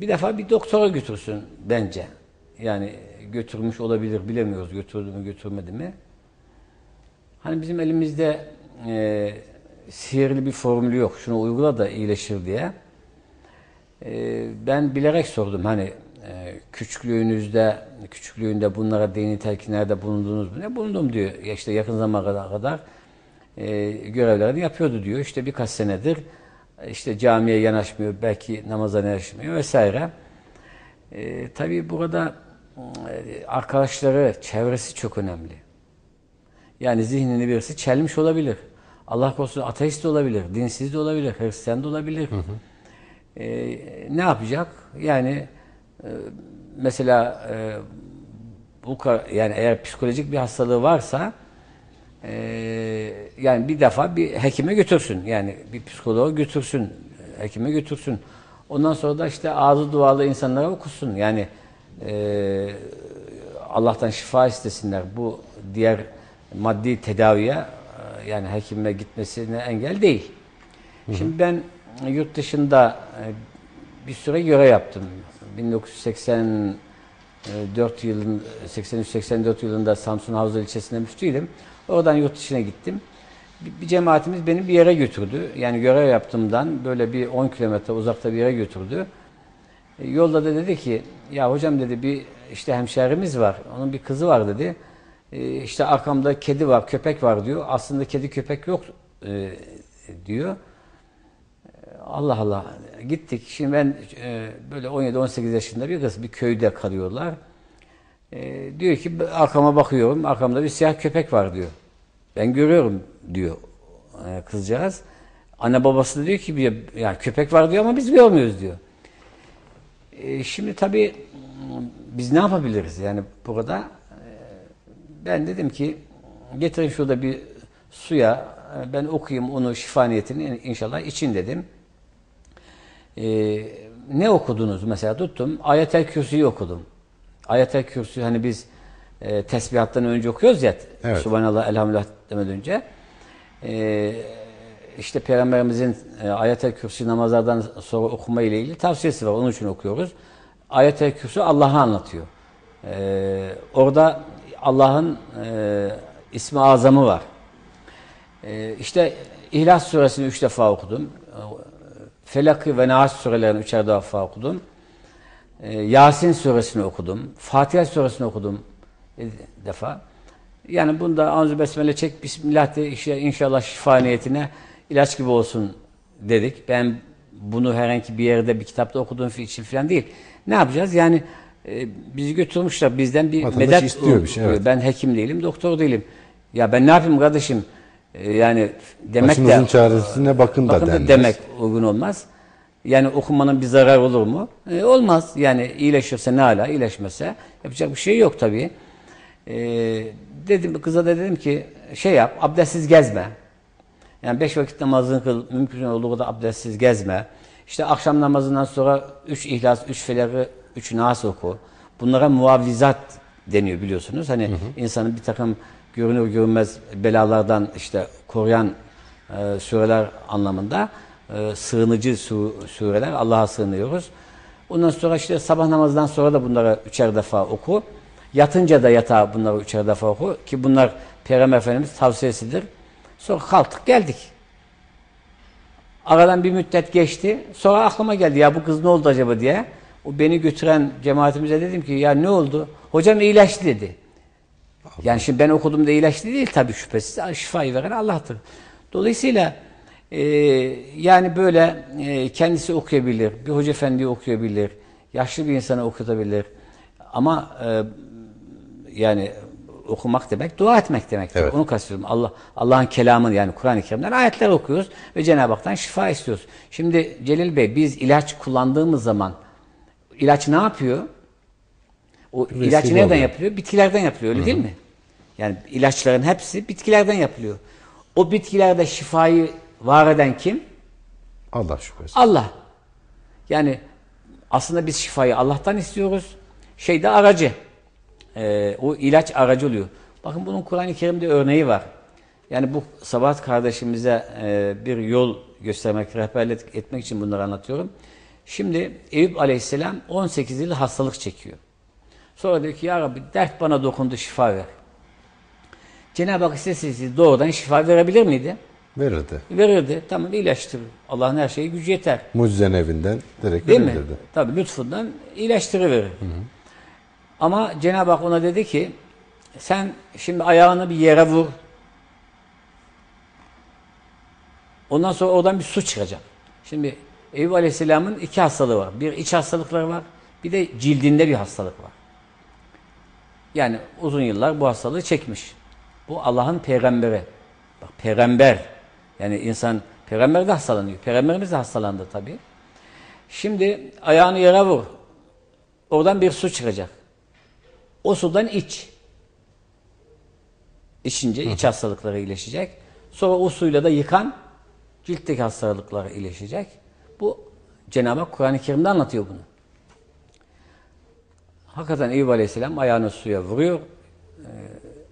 bir defa bir doktora götürsün bence. Yani götürmüş olabilir bilemiyoruz götürdü mü götürmedi mi. Hani bizim elimizde e, sihirli bir formülü yok. Şunu uygula da iyileşir diye. E, ben bilerek sordum hani e, küçüklüğünüzde küçüklüğünde bunlara dini telkinlerde bulundunuz mu? Ne bulundum diyor. Ya işte yakın zamana kadar, kadar e, görevlerini yapıyordu diyor. İşte birkaç senedir işte camiye yanaşmıyor, belki namaza yanaşmıyor vesaire. E, tabii burada e, arkadaşları, çevresi çok önemli. Yani zihnini birisi çelmiş olabilir. Allah korusun ateist de olabilir, dinsiz de olabilir, Hristiyan da olabilir. Hı hı. E, ne yapacak? Yani e, mesela e, bu yani eğer psikolojik bir hastalığı varsa e, yani bir defa bir hekime götürsün. Yani bir psikoloğa götürsün, hekime götürsün. Ondan sonra da işte ağzı dualı insanlara okusun. Yani e, Allah'tan şifa istesinler. Bu diğer maddi tedaviye e, yani hekime gitmesine engel değil. Hı hı. Şimdi ben yurt dışında e, bir süre görev yaptım. 1984 yılın 83-84 yılında Samsun Havza ilçesinde müftüydüm. Oradan yurt dışına gittim. Bir, cemaatimiz beni bir yere götürdü. Yani görev yaptığımdan böyle bir 10 kilometre uzakta bir yere götürdü. E, yolda da dedi ki ya hocam dedi bir işte hemşehrimiz var. Onun bir kızı var dedi. E, işte arkamda kedi var, köpek var diyor. Aslında kedi köpek yok e, diyor. Allah Allah gittik. Şimdi ben e, böyle 17-18 yaşında bir kız bir köyde kalıyorlar. E, diyor ki arkama bakıyorum. Arkamda bir siyah köpek var diyor. Ben görüyorum diyor e, kızcağız. Anne babası da diyor ki yani köpek var diyor ama biz görmüyoruz diyor. E, şimdi tabii biz ne yapabiliriz yani burada? E, ben dedim ki getirin şurada bir suya e, ben okuyayım onu şifa niyetini inşallah için dedim. Ee, ne okudunuz mesela tuttum Ayet-el Kürsü'yü okudum. Ayet-el Kürsü hani biz e, tesbihattan önce okuyoruz ya evet. Subhanallah elhamdülillah demeden önce e, işte Peygamberimizin e, Ayet-el Kürsü namazlardan sonra okuma ile ilgili tavsiyesi var. Onun için okuyoruz. Ayet-el Kürsü Allah'ı anlatıyor. E, orada Allah'ın e, ismi azamı var. E, işte İhlas suresini üç defa okudum. Felakı ve Naas surelerini üçer defa okudum. Ee, Yasin suresini okudum. Fatiha suresini okudum defa. Yani bunda anzu besmele çek bismillah de işte inşallah şifa niyetine ilaç gibi olsun dedik. Ben bunu herhangi bir yerde bir kitapta okuduğum için falan değil. Ne yapacağız? Yani e, bizi götürmüşler bizden bir Vatandaş medet istiyor bir şey, evet. Ben hekim değilim, doktor değilim. Ya ben ne yapayım kardeşim? E, yani demek Başınızın de çaresine bakın, bakın da, da demek uygun olmaz. Yani okumanın bir zarar olur mu? E, olmaz. Yani iyileşirse ne hala, iyileşmese yapacak bir şey yok tabii. E, dedim kıza da dedim ki şey yap, abdestsiz gezme. Yani beş vakit namazını kıl, mümkün olduğu kadar abdestsiz gezme. İşte akşam namazından sonra üç ihlas, üç felakı, üç nas oku. Bunlara muavvizat deniyor biliyorsunuz. Hani hı hı. insanın bir takım görünür görünmez belalardan işte koruyan e, sureler anlamında e, sığınıcı su, sureler. Allah'a sığınıyoruz. Ondan sonra işte sabah namazından sonra da bunları üçer defa oku. Yatınca da yatağa bunları üçer defa oku. Ki bunlar Peygamber Efendimiz tavsiyesidir. Sonra kalktık geldik. Aradan bir müddet geçti. Sonra aklıma geldi ya bu kız ne oldu acaba diye. O beni götüren cemaatimize dedim ki ya ne oldu? Hocam iyileşti dedi. Yani şimdi ben okudum da iyileşti değil tabii şüphesiz. Şifayı veren Allah'tır. Dolayısıyla e, yani böyle e, kendisi okuyabilir, bir hoca efendi okuyabilir, yaşlı bir insanı okutabilir. Ama e, yani okumak demek dua etmek demek. Evet. Onu kastediyorum. Allah Allah'ın kelamını yani Kur'an-ı Kerim'den ayetler okuyoruz ve Cenab-ı Hak'tan şifa istiyoruz. Şimdi Celil Bey biz ilaç kullandığımız zaman ilaç ne yapıyor? O ilaç nereden oluyor. yapılıyor? Bitkilerden yapılıyor öyle Hı -hı. değil mi? Yani ilaçların hepsi bitkilerden yapılıyor. O bitkilerde şifayı var eden kim? Allah şüphesiz. Allah. Yani aslında biz şifayı Allah'tan istiyoruz. Şeyde aracı. Ee, o ilaç aracı oluyor. Bakın bunun Kur'an-ı Kerim'de örneği var. Yani bu Sabahat kardeşimize e, bir yol göstermek, rehberlik etmek için bunları anlatıyorum. Şimdi Eyüp Aleyhisselam 18 yıl hastalık çekiyor. Sonra diyor ki ya Rabbi dert bana dokundu şifa ver. Cenab-ı Hak isteseydi doğrudan şifa verebilir miydi? Verirdi. Verirdi. Tamam iyileştirir. Allah'ın her şeyi gücü yeter. Mucizenin evinden direkt Değil mi? verilirdi. Tabii lütfundan iyileştiriverir. Ama Cenab-ı Hak ona dedi ki sen şimdi ayağını bir yere vur. Ondan sonra oradan bir su çıkacak. Şimdi Eyüp Aleyhisselam'ın iki hastalığı var. Bir iç hastalıkları var. Bir de cildinde bir hastalık var. Yani uzun yıllar bu hastalığı çekmiş. Bu Allah'ın peygamberi. Bak peygamber. Yani insan peygamber de hastalanıyor. Peygamberimiz de hastalandı tabii. Şimdi ayağını yere vur. Oradan bir su çıkacak. O sudan iç. İçince iç hastalıkları iyileşecek. Sonra o suyla da yıkan ciltteki hastalıklar iyileşecek. Bu Cenab-ı Hak Kur'an-ı Kerim'de anlatıyor bunu. Hakikaten Eyüp Aleyhisselam ayağını suya vuruyor.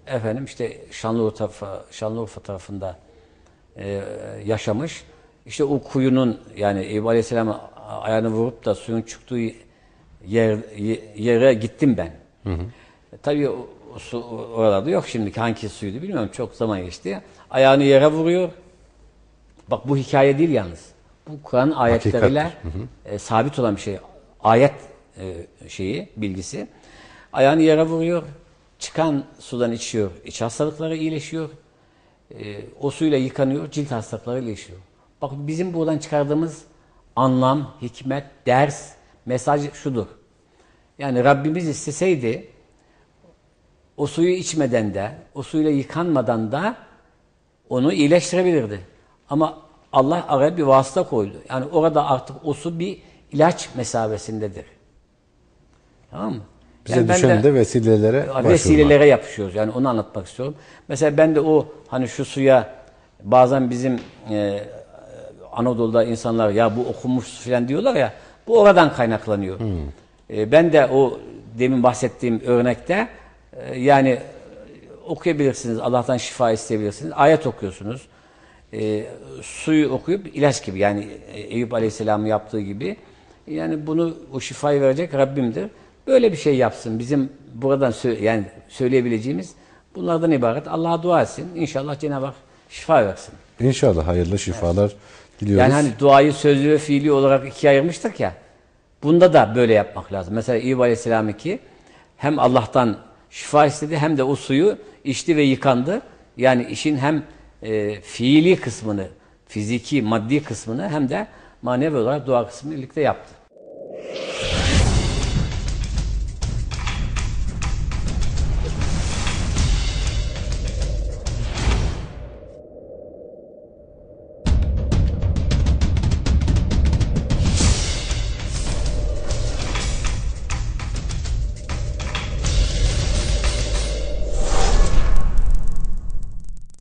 Efendim işte Şanlıurfa, tarafı, Şanlıurfa tarafında e, yaşamış. İşte o kuyunun yani Eyüp Aleyhisselam ayağını vurup da suyun çıktığı yer, yere gittim ben. E, tabii o, su oralarda yok şimdi hangi suydu bilmiyorum çok zaman geçti. Ayağını yere vuruyor. Bak bu hikaye değil yalnız. Bu Kur'an ayetleriyle e, sabit olan bir şey. Ayet e, şeyi, bilgisi. Ayağını yere vuruyor. Çıkan sudan içiyor. İç hastalıkları iyileşiyor. E, o suyla yıkanıyor. Cilt hastalıkları iyileşiyor. Bak bizim buradan çıkardığımız anlam, hikmet, ders, mesaj şudur. Yani Rabbimiz isteseydi o suyu içmeden de, o suyla yıkanmadan da onu iyileştirebilirdi. Ama Allah araya bir vasıta koydu. Yani orada artık o su bir ilaç mesabesindedir. Tamam mı? Bize Yani düşen de, vesilelere başvurmak. vesilelere yapışıyoruz. Yani onu anlatmak istiyorum. Mesela ben de o hani şu suya bazen bizim e, Anadolu'da insanlar ya bu okunmuş su falan diyorlar ya bu oradan kaynaklanıyor. E, ben de o demin bahsettiğim örnekte e, yani okuyabilirsiniz. Allah'tan şifa isteyebilirsiniz. Ayet okuyorsunuz. E, suyu okuyup ilaç gibi yani Eyüp Aleyhisselam'ın yaptığı gibi yani bunu o şifayı verecek Rabbimdir. Böyle bir şey yapsın. Bizim buradan sö- yani söyleyebileceğimiz bunlardan ibaret. Allah'a dua etsin. İnşallah Cenab-ı Hak şifa versin. İnşallah hayırlı şifalar diliyoruz. Yani hani duayı sözlü ve fiili olarak ikiye ayırmıştık ya. Bunda da böyle yapmak lazım. Mesela İyub Aleyhisselam ki hem Allah'tan şifa istedi hem de o suyu içti ve yıkandı. Yani işin hem e, fiili kısmını, fiziki, maddi kısmını hem de manevi olarak dua kısmını birlikte yaptı.